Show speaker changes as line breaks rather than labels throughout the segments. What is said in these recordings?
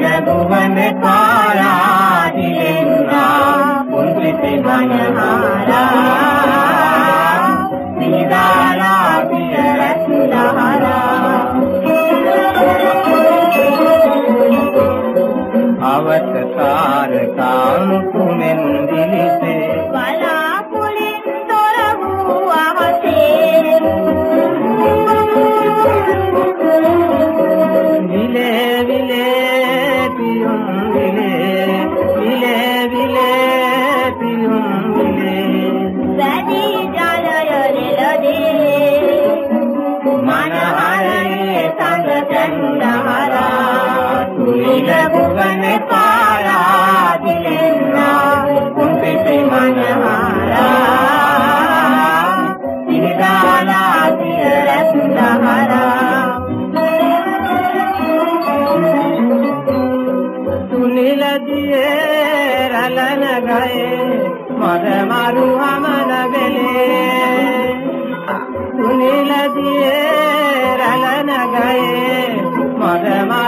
रघुवन पारा दिलेंगा उनकी අවසාර කාලු කුමෙන් දිලිසේ?
බලා
भुवन पारा दिलेरा कुपित मन हारा सुनिल दिए रलन गए मर मारू हम गले सुनिल दिए रलन गए मर मारू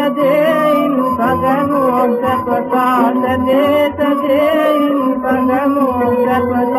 Bhagavad